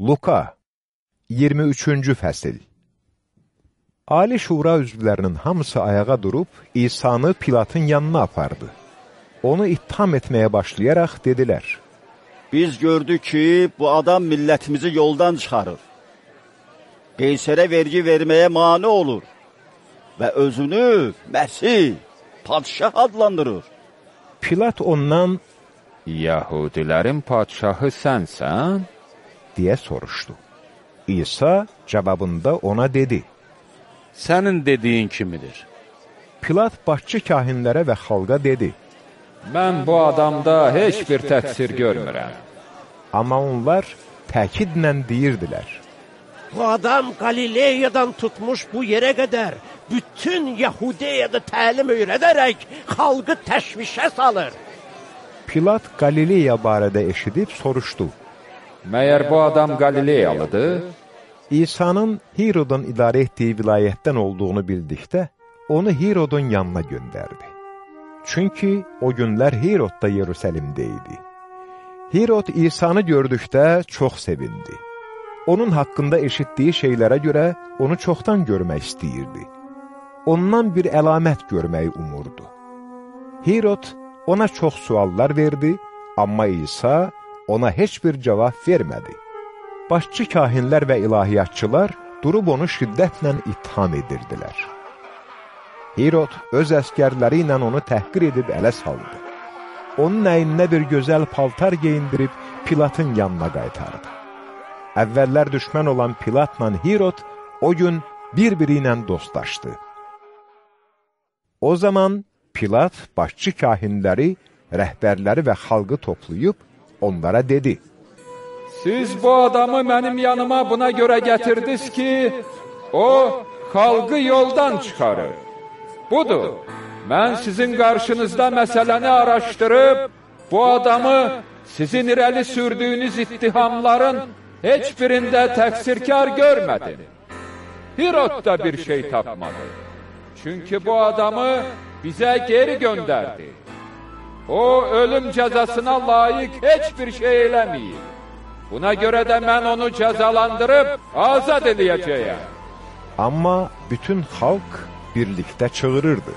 Luka 23-cü fəsil Ali Şura üzvlərinin hamısı ayağa durub, İsanı Pilatın yanına apardı. Onu ittiham etməyə başlayaraq dedilər, Biz gördük ki, bu adam millətimizi yoldan çıxarır. Qeysərə vergi verməyə mani olur və özünü Məsih, padişah adlandırır. Pilat ondan Yahudilərin padşahı sənsən? Deyə soruşdu. İsa cavabında ona dedi, Sənin dediyin kimidir. Pilat başçı kahinlərə və xalqa dedi, Mən bu adamda heç bir təqsir görmürəm. amma onlar təkidlə deyirdilər, Bu adam Qalileyadan tutmuş bu yerə qədər bütün Yahudiyada təlim öyrədərək xalqı təşvişə salır. Pilat Qalileya barədə eşidib soruşdu. Məyər bu adam Qalileyalıdır? İsa'nın Hirodun idarə etdiyi vilayətdən olduğunu bildikdə, onu Hirodun yanına göndərdi. Çünki o günlər Hirod da Yerusəlimdə idi. Hirod İsa'nı gördükdə çox sevindi. Onun haqqında eşitdiyi şeylərə görə onu çoxdan görmək istəyirdi. Ondan bir əlamət görməyi umurdu. Hirod ona çox suallar verdi, amma İsa ona heç bir cavab vermədi. Başçı kahinlər və ilahiyyatçılar durub onu şiddətlə ittiham edirdilər. Hirod öz əskərləri ilə onu təhqir edib ələ saldı. Onun əyninə bir gözəl paltar geyindirib Pilatın yanına qaytardı. Əvvəllər düşmən olan Pilatla Hirod o gün bir-biri ilə dostlaşdı. O zaman Pilat başçı kahinləri, rəhbərləri və xalqı toplayıb onlara dedi, Siz bu adamı mənim yanıma buna görə gətirdiniz ki, o, xalqı yoldan çıxarır. Budur, mən sizin qarşınızda məsələni araşdırıb, bu adamı sizin irəli sürdüyünüz ittihamların heç birində təqsirkar görmədim. Hirod da bir şey tapmadı. Çünki bu adamı bizə geri göndərdi. O, ölüm cəzasına layiq heç bir şey eləməyib. Buna görə də mən onu cəzalandırıb azad eləyəcəyəm. amma bütün xalq birlikdə çığırırdı.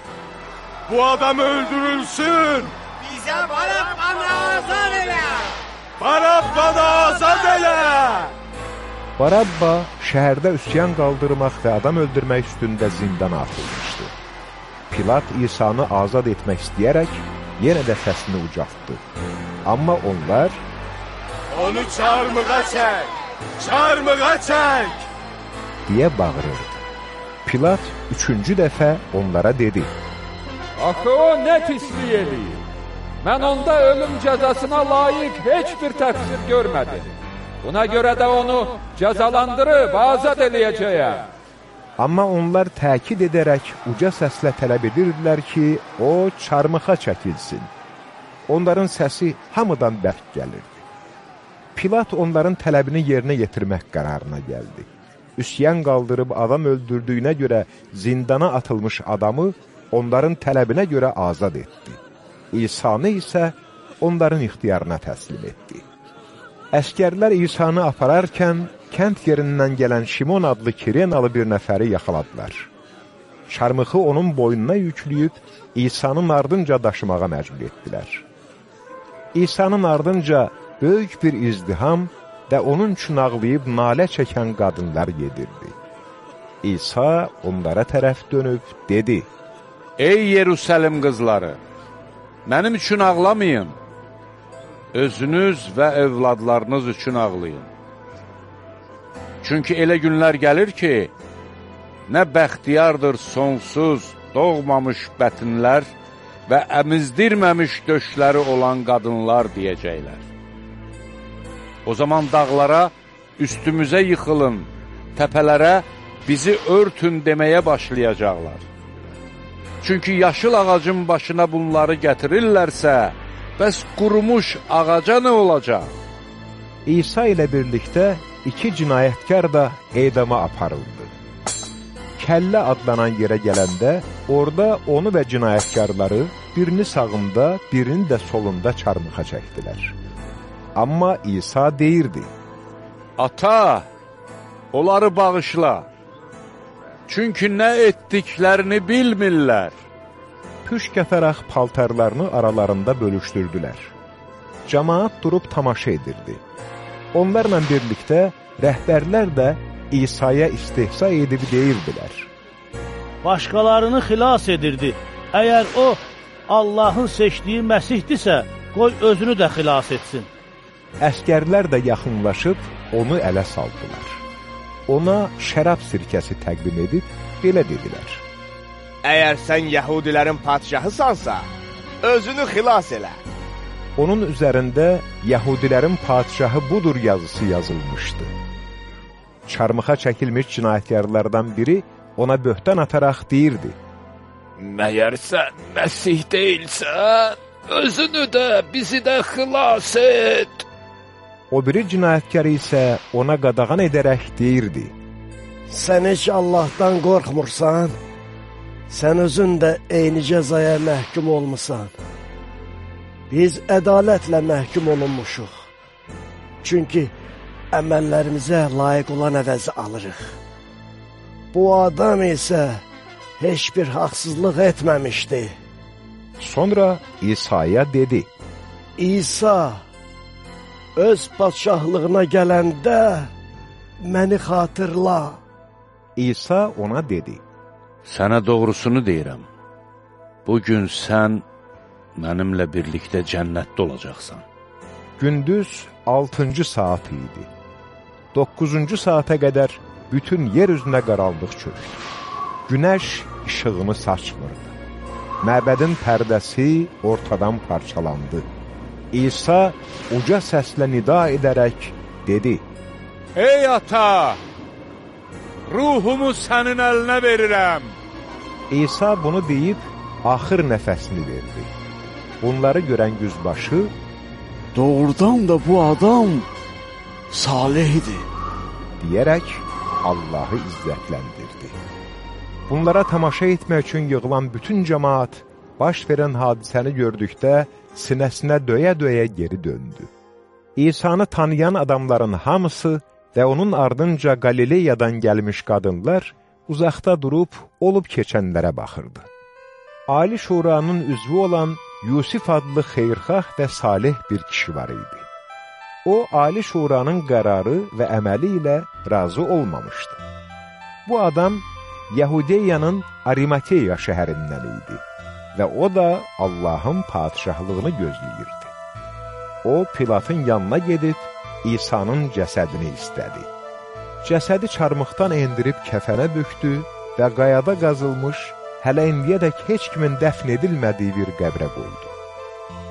Bu adam öldürülsün. Bizə Barabbanı azad elə! Barabbanı azad elə. Barabba şəhərdə üsyan qaldırmaq və adam öldürmək üstündə zindana atılmışdı. Pilat İsanı azad etmək istəyərək yenə də səsini ucaltdı. Amma onlar Onu çarmığa çək. Çarmığa çək. deyə bağırırdı. Pilat üçüncü dəfə onlara dedi, Axı o nə pislik eləyir? Mən onda ölüm cəzasına layiq heç bir təqsir görmədim. Buna görə də onu cəzalandırıb azad eləyəcəyəm. Amma onlar təkid edərək uca səslə tələb edirdilər ki, o çarmıxa çəkilsin. Onların səsi hamıdan bərk gəlirdi. Pilat onların tələbini yerinə yetirmək qərarına gəldi. Üsyan qaldırıb adam öldürdüyünə görə zindana atılmış adamı onların tələbinə görə azad etdi. İsanı isə onların ixtiyarına təslim etdi. Əskərlər İsanı apararkən kənd yerindən gələn Şimon adlı Kirenalı bir nəfəri yaxaladılar. Çarmıxı onun boynuna yükləyib İsa'nın ardınca daşımağa məcbur etdilər. İsa'nın ardınca böyük bir izdiham və onun üçün ağlayıb nalə çəkən qadınlar yedirdi. İsa onlara tərəf dönüb dedi, Ey Yerusəlim qızları, mənim üçün ağlamayın. Özünüz və övladlarınız üçün ağlayın. Çünki elə günlər gəlir ki, nə bəxtiyardır sonsuz, doğmamış bətinlər və əmizdirməmiş döşləri olan qadınlar deyəcəklər. O zaman dağlara üstümüzə yıxılın, təpələrə bizi örtün deməyə başlayacaqlar. Çünki yaşıl ağacın başına bunları gətirirlərsə, bəs qurumuş ağaca nə olacaq? İsa ilə birlikdə iki cinayətkar da edama aparıldı. Kəllə adlanan yerə gələndə, orada onu və cinayətkarları birini sağında, birini də solunda çarmıxa çəkdilər. Amma İsa deyirdi, Ata, onları bağışla. Çünki nə etdiklərini bilmirlər. Püşk əfərək paltarlarını aralarında bölüşdürdülər. Cemaat durub tamaşa edirdi. Onlarla birlikdə rəhbərlər də İsa'ya istehza edib deyirdilər. Başqalarını xilas edirdi. Əgər o, Allahın seçdiyi Məsihdirsə, qoy özünü də xilas etsin. Əskərlər də yaxınlaşıb onu ələ saldılar. Ona şərab sirkəsi təqdim edib belə dedilər. Əgər sən Yəhudilərin padşahısansa, özünü xilas elə. Onun üzərində Yəhudilərin padşahı budur yazısı yazılmışdı. Çarmıxa çəkilmiş cinayətkarlardan biri ona böhtan ataraq deyirdi. Məyər sən Məsih deyilsən? Özünü də, bizi də xilas et. O biri cinayətkar isə ona qadağan edərək deyirdi. Sən heç Allahdan qorxmursan? Sən özün də eyni cəzaya məhkum olmusan. Biz ədalətlə məhkum olunmuşuq. Çünki əməllərimizə layiq olan əvəzi alırıq. Bu adam isə heç bir haqsızlıq etməmişdi. Sonra İsa'ya dedi. İsa öz padşahlığına gələndə məni xatırla. İsa ona dedi. Sənə doğrusunu deyirəm. Bugün sən mənimlə birlikdə cənnətdə olacaqsan. Gündüz 6-cı saat idi. 9-cu saata qədər bütün yer üzünə qaranlıq çöktü. Günəş işığını saçmırdı. Məbədin pərdəsi ortadan parçalandı. İsa uca səslə nida edərək dedi, Ey ata! Ruhumu sənin əlinə verirəm. İsa bunu deyib axır nəfəsini verdi. Bunları görən yüzbaşı Doğrudan da bu adam salihdir. deyərək Allahı izzətləndirdi. Bunlara tamaşa etmək üçün yığılan bütün cəmaat baş verən hadisəni gördükdə sinəsinə döyə-döyə geri döndü. İsa'nı tanıyan adamların hamısı və onun ardınca Qalileyadan gəlmiş qadınlar uzaqda durub olub keçənlərə baxırdı. Ali Şuranın üzvü olan Yusif adlı xeyrxah və salih bir kişi var idi. O, Ali Şuranın qərarı və əməli ilə razı olmamışdı. Bu adam Yahudiyanın Arimateya şəhərindən idi və o da Allahın padişahlığını gözləyirdi. O, Pilatın yanına gedib İsa'nın cəsədini istədi. Cəsədi çarmıqdan endirib kəfənə bükdü və qayada qazılmış, hələ indiyədək heç kimin dəfn edilmədiyi bir qəbrə qoydu.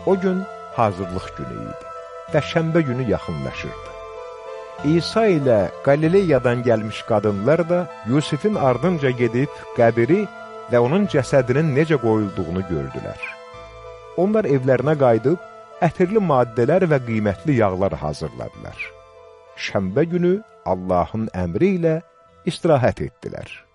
O gün hazırlıq günü idi və şəmbə günü yaxınlaşırdı. İsa ilə Qalileyadan gəlmiş qadınlar da Yusifin ardınca gedib qəbiri və onun cəsədinin necə qoyulduğunu gördülər. Onlar evlərinə qayıdıb, ətirli maddələr və qiymətli yağlar hazırladılar. Şəmbə günü Allahın əmri ilə istirahət etdilər.